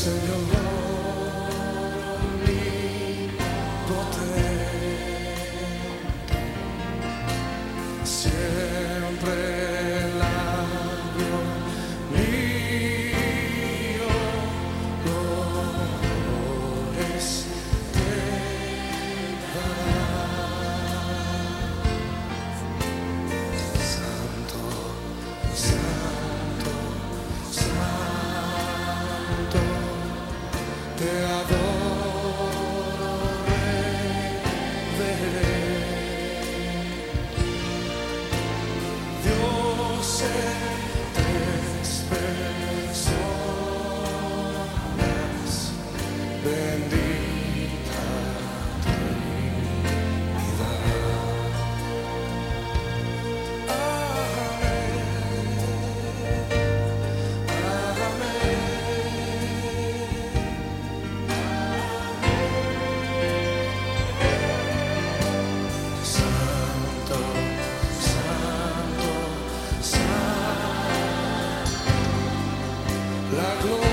sing along. glory.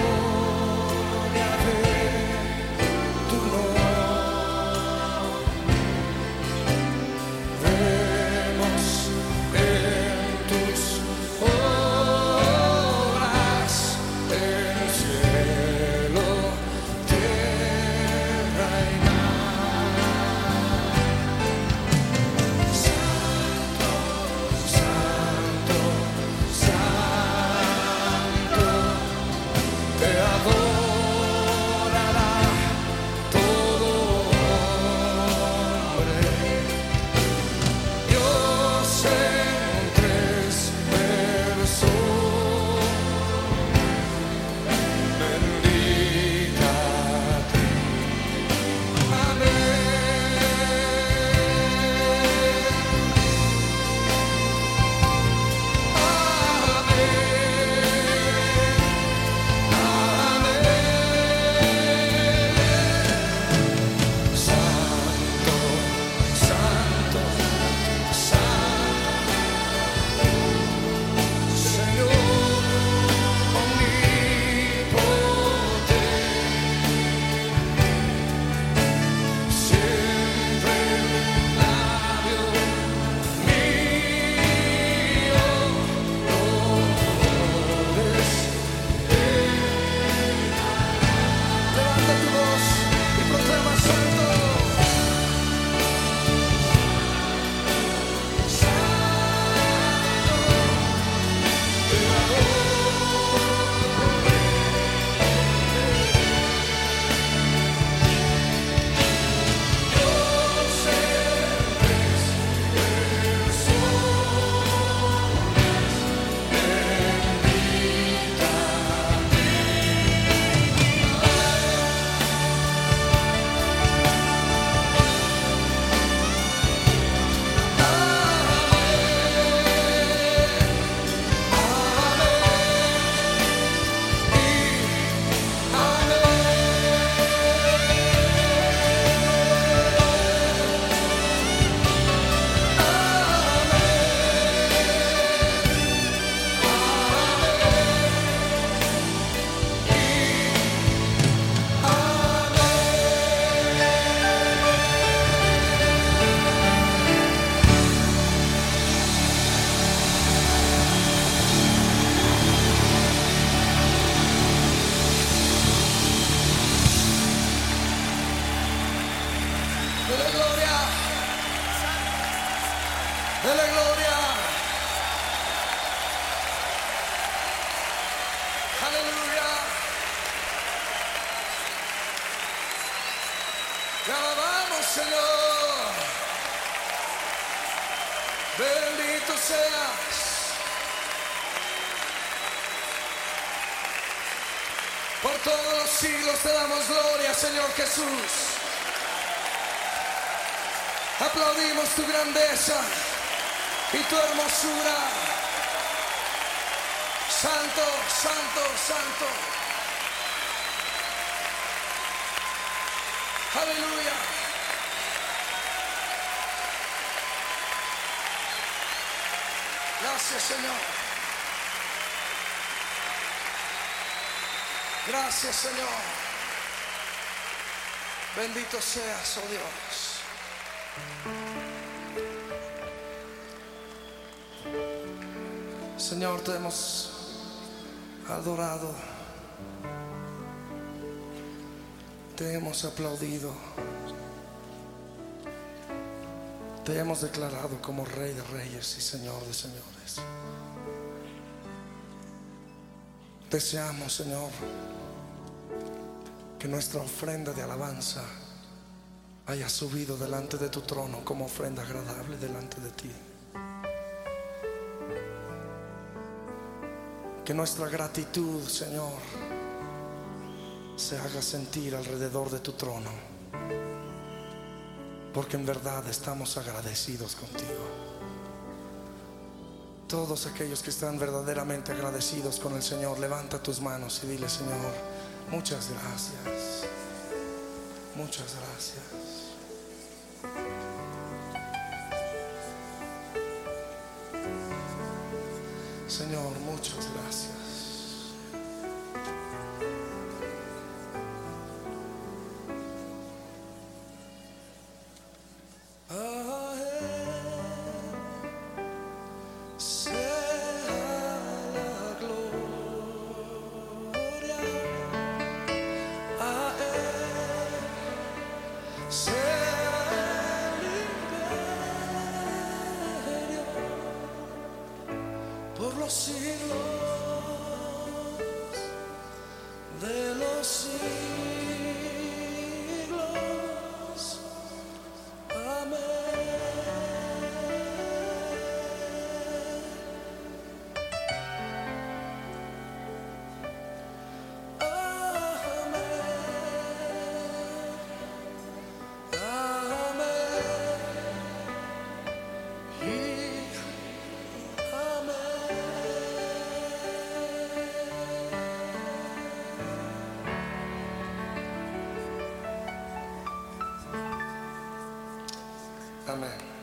Dele gloria. Aleluya. Te alabamos, Señor. Bendito seas. Por todos los siglos te damos gloria, Señor Jesús. Aplaudimos tu grandeza y tu hermosura. Santo, santo, santo. Aleluya. Gracias Señor. Gracias Señor. Bendito seas, oh Dios. Señor, te hemos adorado. Te hemos aplaudido. Te hemos declarado como Rey de Reyes y Señor de Señores. Deseamos, Señor, que nuestra ofrenda de alabanza haya subido delante de tu trono como ofrenda agradable delante de ti. Que nuestra gratitud, Señor, se haga sentir alrededor de tu trono. Porque en verdad estamos agradecidos contigo. Todos aquellos que están verdaderamente agradecidos con el Señor, levanta tus manos y dile, Señor, muchas gracias. Muchas gracias. Señor, muchas gracias. La gloria, 心了。Amém.